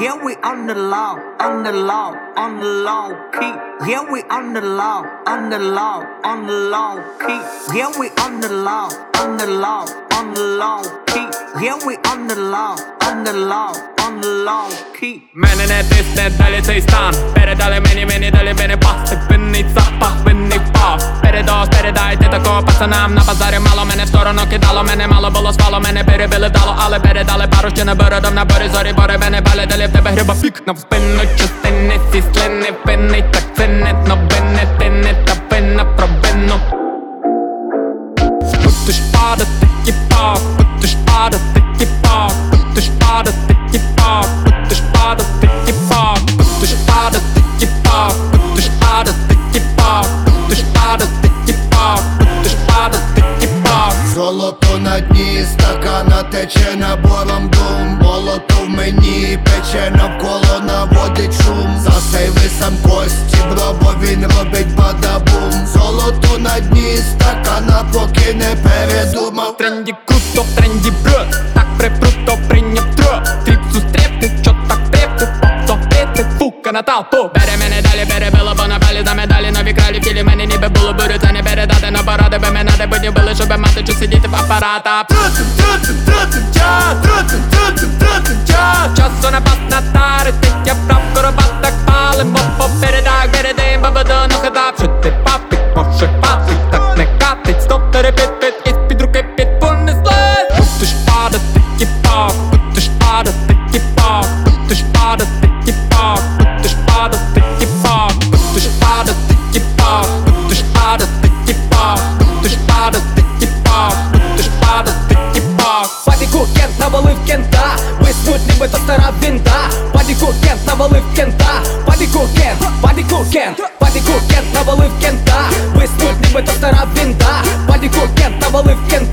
Yeah, we on the law, on the law, on the law key. Yeah, we on the law, on the law, on the law key. Yeah, we on the law, on the law, on the law key. Yeah, we on the law, on the law, on the law key. Man in that när dalje sig stan. Bäre dalje, meni, meni, dalje, many, pass. Typ en nitsa, pass, bene, пацанам На базарі мало мене в сторону кидало Мене мало було свало, мене перебили вдало Але передали пару ще не бородом на борі зорі Бори мене бали, далі в тебе гриба пік На спину частини ці слини винний Так це не новини, ти не та винна провину Будеш падати, кіпак, будеш падати, кіпак, будеш падати, набором дум Молото в мені пече навколо наводить шум. Засейви сам кості, бро, він робить бадабум. Золото на дні, стакана поки не передумав. Тренді круто, тренді бро. Так припруто прийняв тро. Тріп зустріти, що так трепти Повторити, фука на толпу Бере мене далі, бере перебило, бо на палі за медалі. Нові кралі тілі мене ніби було бурю поради би мене де будні били Щоб мати чи сидіти в апаратах. Часу на пас на тари, я прав коробатак палим Бо попередак, передаєм бабаду, ну хадап Що ти папик, може папик, так не катить. Стоп, терепит, пит, із під руки під понеслась Будеш падати, кіпак, будеш падати, кіпак Будеш падати, кіпак, будеш падати, кіпак Будеш падати, кіпак, будеш падати, падати, кіпак, будеш падати, тіпа. Падіку кент навалив кента, виснуть ніби то стара вінта Падіку кент навалив кента, падіку кент, падіку кент, падіку кент навалив кента, виснуть ніби то стара вінта Падіку кент навалив кента